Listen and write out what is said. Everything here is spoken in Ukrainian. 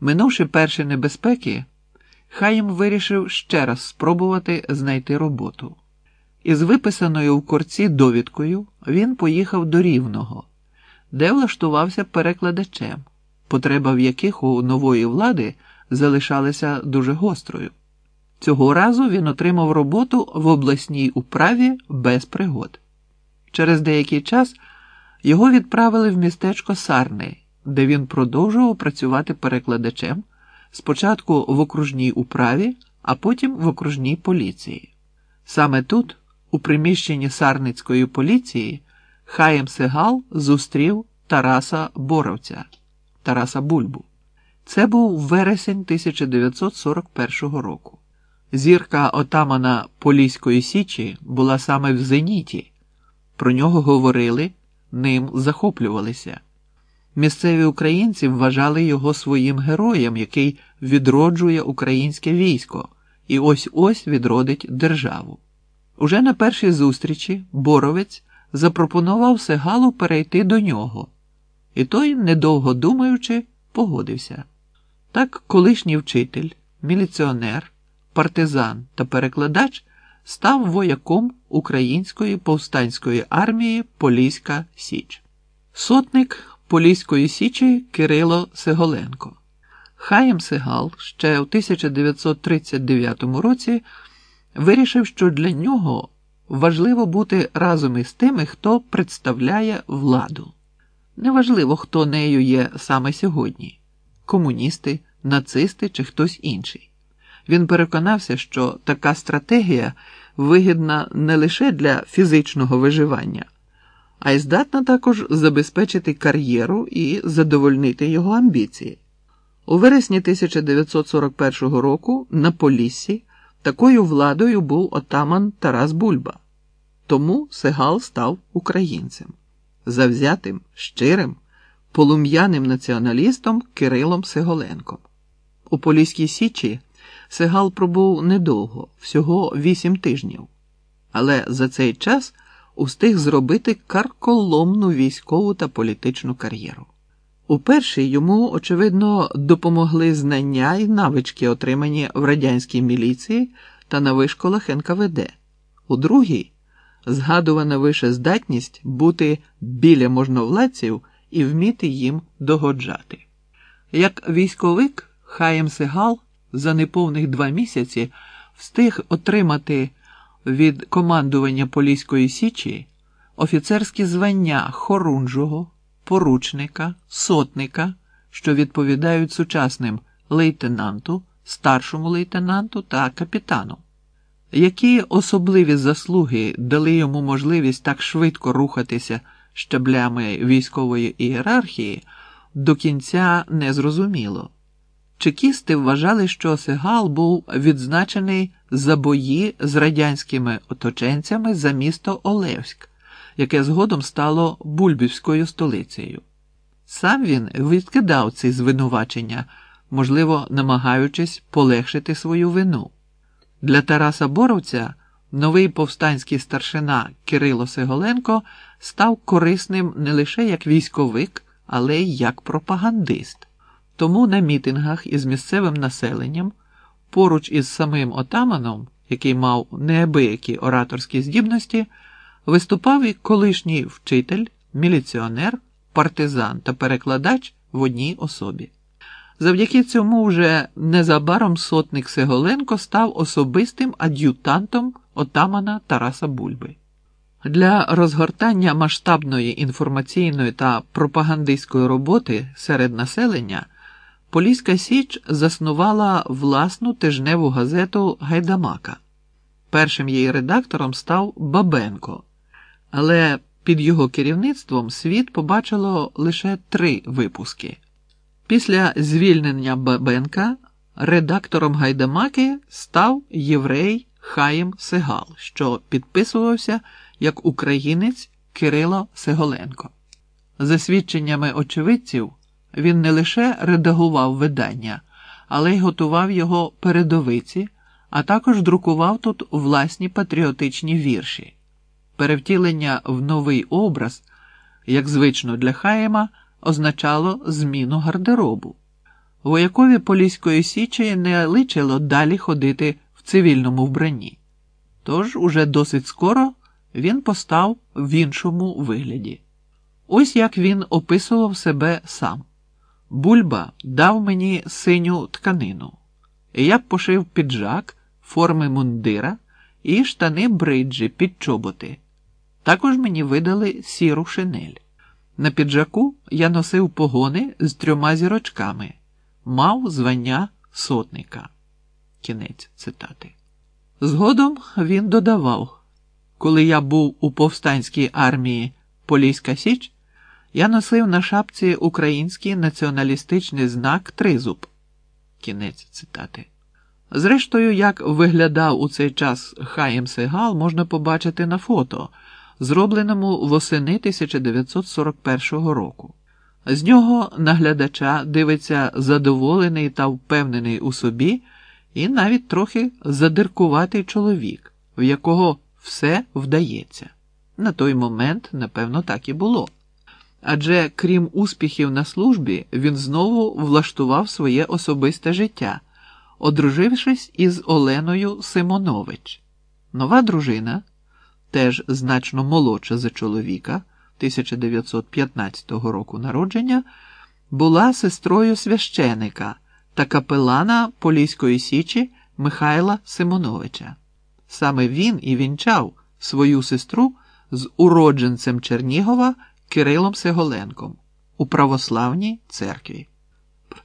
Минувши перші небезпеки, Хаїм вирішив ще раз спробувати знайти роботу. Із виписаною в корці довідкою він поїхав до Рівного, де влаштувався перекладачем, потреба в яких у нової влади залишалася дуже гострою. Цього разу він отримав роботу в обласній управі без пригод. Через деякий час його відправили в містечко Сарни, де він продовжував працювати перекладачем спочатку в окружній управі, а потім в окружній поліції. Саме тут, у приміщенні Сарницької поліції, Хаєм Сегал зустрів Тараса Боровця, Тараса Бульбу. Це був вересень 1941 року. Зірка отамана Поліської Січі була саме в Зеніті. Про нього говорили, ним захоплювалися. Місцеві українці вважали його своїм героєм, який відроджує українське військо і ось ось відродить державу. Уже на першій зустрічі Боровець запропонував Сегалу перейти до нього, і той, недовго думаючи, погодився. Так колишній вчитель, міліціонер, партизан та перекладач став вояком Української повстанської армії Поліська Січ. Сотник Поліської Січі Кирило Сеголенко. Хаєм Сегал ще в 1939 році вирішив, що для нього важливо бути разом із тими, хто представляє владу. Неважливо, хто нею є саме сьогодні комуністи, нацисти чи хтось інший. Він переконався, що така стратегія вигідна не лише для фізичного виживання, а й здатна також забезпечити кар'єру і задовольнити його амбіції. У вересні 1941 року на Поліссі такою владою був отаман Тарас Бульба. Тому Сегал став українцем, завзятим, щирим, полум'яним націоналістом Кирилом Сеголенком. У Поліській Січі Сегал пробув недовго, всього вісім тижнів, але за цей час устиг зробити карколомну військову та політичну кар'єру. У першій йому, очевидно, допомогли знання і навички, отримані в радянській міліції та на вишколах НКВД. У другій згадувана вище здатність бути біля можновладців і вміти їм догоджати. Як військовик Хаєм Сегал за неповних два місяці встиг отримати від командування Поліської Січі офіцерські звання хорунжого, поручника, сотника, що відповідають сучасним лейтенанту, старшому лейтенанту та капітану. Які особливі заслуги дали йому можливість так швидко рухатися щаблями військової ієрархії, до кінця не зрозуміло. Чекісти вважали, що Сегал був відзначений за бої з радянськими оточенцями за місто Олевськ, яке згодом стало Бульбівською столицею. Сам він відкидав ці звинувачення, можливо, намагаючись полегшити свою вину. Для Тараса Боровця новий повстанський старшина Кирило Сеголенко став корисним не лише як військовик, але й як пропагандист. Тому на мітингах із місцевим населенням, поруч із самим отаманом, який мав неабиякі ораторські здібності, виступав і колишній вчитель, міліціонер, партизан та перекладач в одній особі. Завдяки цьому вже незабаром сотник Сеголенко став особистим ад'ютантом отамана Тараса Бульби. Для розгортання масштабної інформаційної та пропагандистської роботи серед населення. Поліська Січ заснувала власну тижневу газету Гайдамака. Першим її редактором став Бабенко, але під його керівництвом світ побачило лише три випуски. Після звільнення Бабенка редактором Гайдамаки став єврей Хаїм Сегал, що підписувався як українець Кирило Сеголенко. За свідченнями очевидців. Він не лише редагував видання, але й готував його передовиці, а також друкував тут власні патріотичні вірші. Перевтілення в новий образ, як звично для Хаєма, означало зміну гардеробу. Воякові Поліської Січі не личило далі ходити в цивільному вбранні. Тож уже досить скоро він постав в іншому вигляді. Ось як він описував себе сам. Бульба дав мені синю тканину, і я пошив піджак, форми мундира і штани бриджі під чоботи. Також мені видали сіру шинель. На піджаку я носив погони з трьома зірочками, мав звання сотника. Кінець цитати. Згодом він додавав, коли я був у повстанській армії Поліська Січ, я носив на шапці український націоналістичний знак Тризуб. Кінець цитати. Зрештою, як виглядав у цей час Хаєм Сегал, можна побачити на фото, зробленому восени 1941 року. З нього наглядача дивиться задоволений та впевнений у собі, і навіть трохи задиркуватий чоловік, в якого все вдається. На той момент, напевно, так і було. Адже крім успіхів на службі, він знову влаштував своє особисте життя, одружившись із Оленою Симонович. Нова дружина, теж значно молодша за чоловіка 1915 року народження, була сестрою священика та капелана Поліської Січі Михайла Симоновича. Саме він і вінчав свою сестру з уродженцем Чернігова Кирилом Сеголенком у православній церкві.